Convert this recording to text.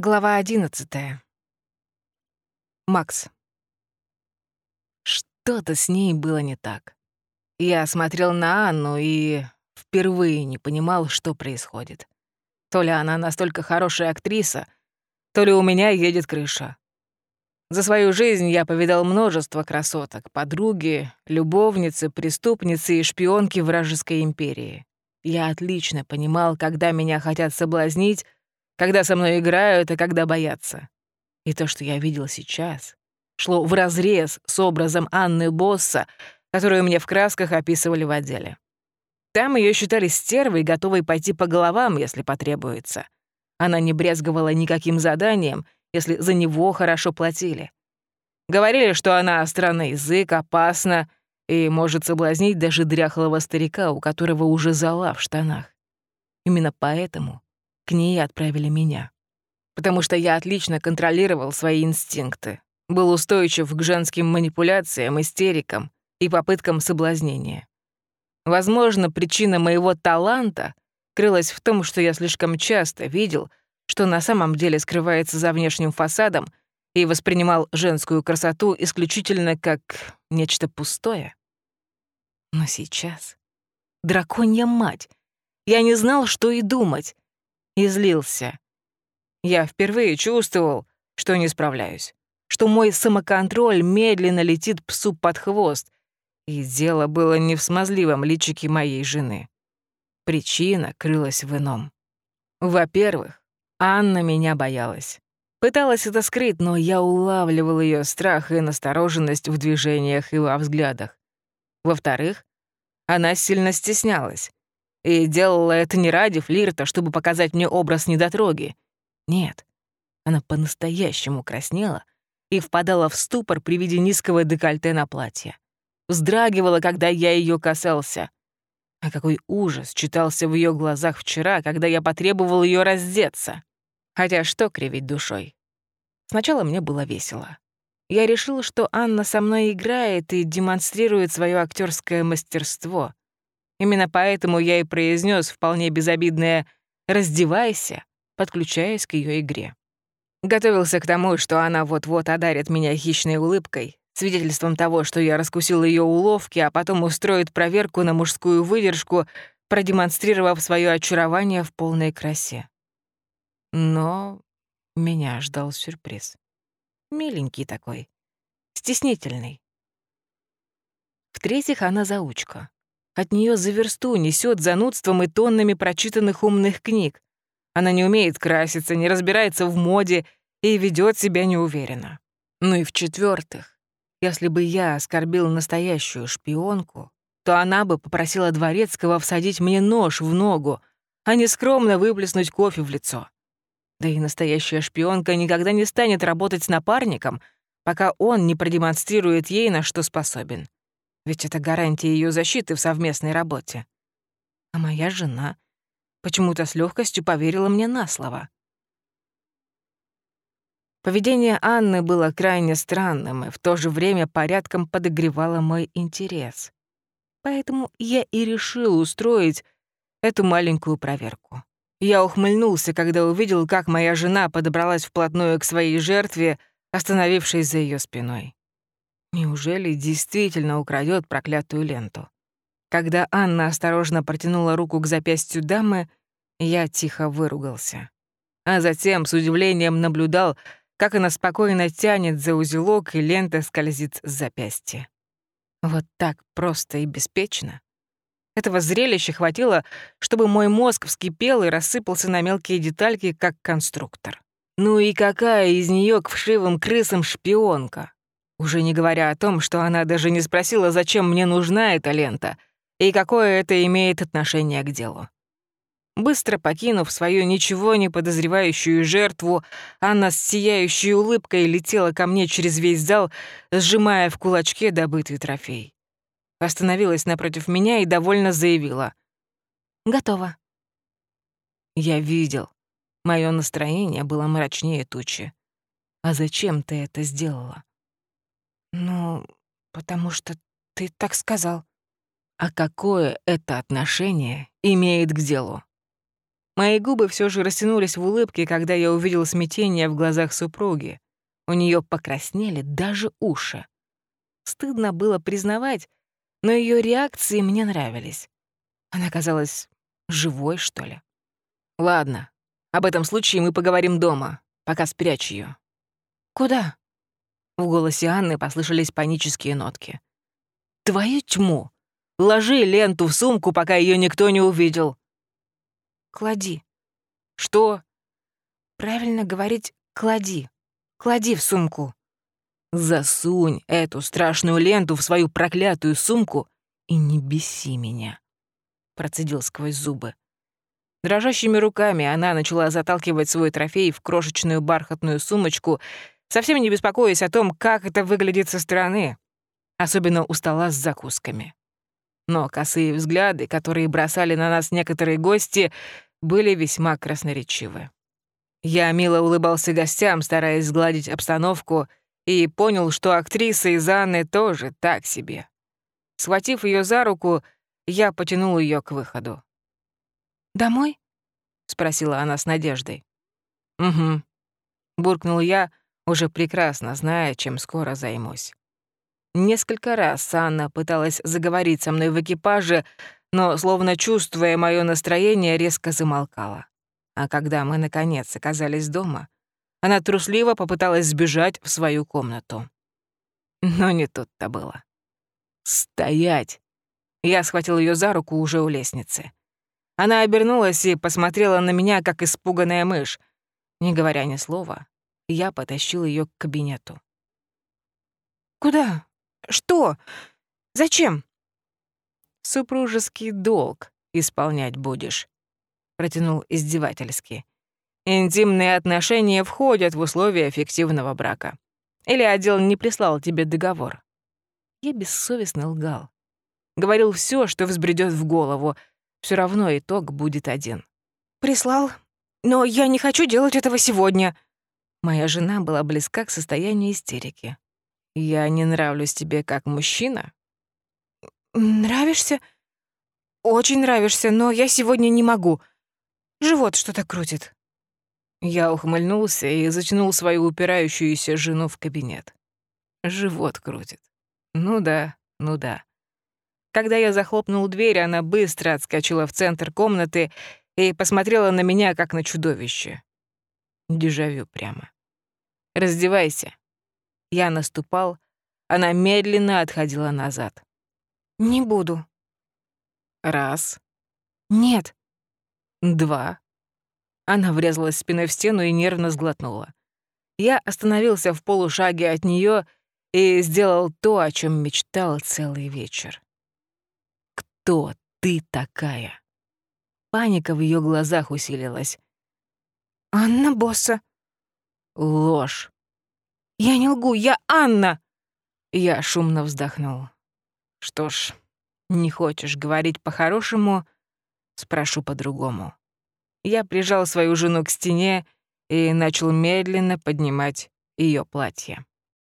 Глава одиннадцатая. Макс. Что-то с ней было не так. Я смотрел на Анну и впервые не понимал, что происходит. То ли она настолько хорошая актриса, то ли у меня едет крыша. За свою жизнь я повидал множество красоток, подруги, любовницы, преступницы и шпионки вражеской империи. Я отлично понимал, когда меня хотят соблазнить, когда со мной играют и когда боятся. И то, что я видел сейчас, шло вразрез с образом Анны Босса, которую мне в красках описывали в отделе. Там ее считали стервой, готовой пойти по головам, если потребуется. Она не брезговала никаким заданием, если за него хорошо платили. Говорили, что она странный язык, опасна и может соблазнить даже дряхлого старика, у которого уже зала в штанах. Именно поэтому к ней отправили меня. Потому что я отлично контролировал свои инстинкты, был устойчив к женским манипуляциям, истерикам и попыткам соблазнения. Возможно, причина моего таланта крылась в том, что я слишком часто видел, что на самом деле скрывается за внешним фасадом и воспринимал женскую красоту исключительно как нечто пустое. Но сейчас... Драконья мать! Я не знал, что и думать и злился. Я впервые чувствовал, что не справляюсь, что мой самоконтроль медленно летит псу под хвост, и дело было не в смазливом личике моей жены. Причина крылась в ином. Во-первых, Анна меня боялась. Пыталась это скрыть, но я улавливал ее страх и настороженность в движениях и во взглядах. Во-вторых, она сильно стеснялась. И делала это не ради флирта, чтобы показать мне образ недотроги. Нет, она по-настоящему краснела и впадала в ступор при виде низкого декольте на платье. Вздрагивала, когда я ее касался. А какой ужас читался в ее глазах вчера, когда я потребовал ее раздеться. Хотя что кривить душой? Сначала мне было весело. Я решил, что Анна со мной играет и демонстрирует свое актерское мастерство. Именно поэтому я и произнес вполне безобидное «раздевайся», подключаясь к ее игре. Готовился к тому, что она вот-вот одарит меня хищной улыбкой, свидетельством того, что я раскусил ее уловки, а потом устроит проверку на мужскую выдержку, продемонстрировав свое очарование в полной красе. Но меня ждал сюрприз. Миленький такой, стеснительный. В-третьих, она заучка. От нее за версту несет занудством и тоннами прочитанных умных книг. Она не умеет краситься, не разбирается в моде и ведет себя неуверенно. Ну и в-четвертых, если бы я оскорбил настоящую шпионку, то она бы попросила Дворецкого всадить мне нож в ногу, а не скромно выплеснуть кофе в лицо. Да и настоящая шпионка никогда не станет работать с напарником, пока он не продемонстрирует ей, на что способен. Ведь это гарантия ее защиты в совместной работе. А моя жена почему-то с легкостью поверила мне на слово. Поведение Анны было крайне странным и в то же время порядком подогревало мой интерес. Поэтому я и решил устроить эту маленькую проверку. Я ухмыльнулся, когда увидел, как моя жена подобралась вплотную к своей жертве, остановившись за ее спиной. Неужели действительно украдет проклятую ленту? Когда Анна осторожно протянула руку к запястью дамы, я тихо выругался. А затем с удивлением наблюдал, как она спокойно тянет за узелок, и лента скользит с запястья. Вот так просто и беспечно. Этого зрелища хватило, чтобы мой мозг вскипел и рассыпался на мелкие детальки, как конструктор. Ну и какая из нее к вшивым крысам шпионка? Уже не говоря о том, что она даже не спросила, зачем мне нужна эта лента и какое это имеет отношение к делу. Быстро покинув свою ничего не подозревающую жертву, она с сияющей улыбкой летела ко мне через весь зал, сжимая в кулачке добытый трофей. Остановилась напротив меня и довольно заявила. «Готово». Я видел. Мое настроение было мрачнее тучи. «А зачем ты это сделала?» «Ну, потому что ты так сказал». «А какое это отношение имеет к делу?» Мои губы все же растянулись в улыбке, когда я увидел смятение в глазах супруги. У нее покраснели даже уши. Стыдно было признавать, но ее реакции мне нравились. Она казалась живой, что ли. Ладно, об этом случае мы поговорим дома, пока спрячь ее. Куда? В голосе Анны послышались панические нотки. Твою тьму! Ложи ленту в сумку, пока ее никто не увидел. Клади. Что? Правильно говорить «клади». Клади в сумку. Засунь эту страшную ленту в свою проклятую сумку и не беси меня, процедил сквозь зубы. Дрожащими руками она начала заталкивать свой трофей в крошечную бархатную сумочку, совсем не беспокоясь о том, как это выглядит со стороны, особенно у стола с закусками. Но косые взгляды, которые бросали на нас некоторые гости, были весьма красноречивы. Я мило улыбался гостям, стараясь сгладить обстановку, и понял, что актриса из Анны тоже так себе. Схватив ее за руку, я потянул ее к выходу. «Домой?» — спросила она с надеждой. «Угу», — буркнул я, уже прекрасно зная, чем скоро займусь. Несколько раз Анна пыталась заговорить со мной в экипаже, но, словно чувствуя мое настроение, резко замолкала. А когда мы, наконец, оказались дома, она трусливо попыталась сбежать в свою комнату. Но не тут-то было. «Стоять!» Я схватил ее за руку уже у лестницы. Она обернулась и посмотрела на меня, как испуганная мышь. Не говоря ни слова, я потащил ее к кабинету. «Куда? Что? Зачем?» «Супружеский долг исполнять будешь», — протянул издевательски. Интимные отношения входят в условия фиктивного брака. Или отдел не прислал тебе договор. Я бессовестно лгал. Говорил все, что взбредет в голову. Все равно итог будет один. «Прислал? Но я не хочу делать этого сегодня». Моя жена была близка к состоянию истерики. «Я не нравлюсь тебе как мужчина?» «Нравишься? Очень нравишься, но я сегодня не могу. Живот что-то крутит». Я ухмыльнулся и затянул свою упирающуюся жену в кабинет. Живот крутит. Ну да, ну да. Когда я захлопнул дверь, она быстро отскочила в центр комнаты и посмотрела на меня, как на чудовище. Дежавю прямо. «Раздевайся». Я наступал, она медленно отходила назад. «Не буду». «Раз». «Нет». «Два». Она врезалась спиной в стену и нервно сглотнула. Я остановился в полушаге от нее и сделал то, о чем мечтал целый вечер. «Кто ты такая?» Паника в ее глазах усилилась. «Анна Босса». «Ложь». «Я не лгу, я Анна!» Я шумно вздохнул. «Что ж, не хочешь говорить по-хорошему, спрошу по-другому». Я прижал свою жену к стене и начал медленно поднимать ее платье.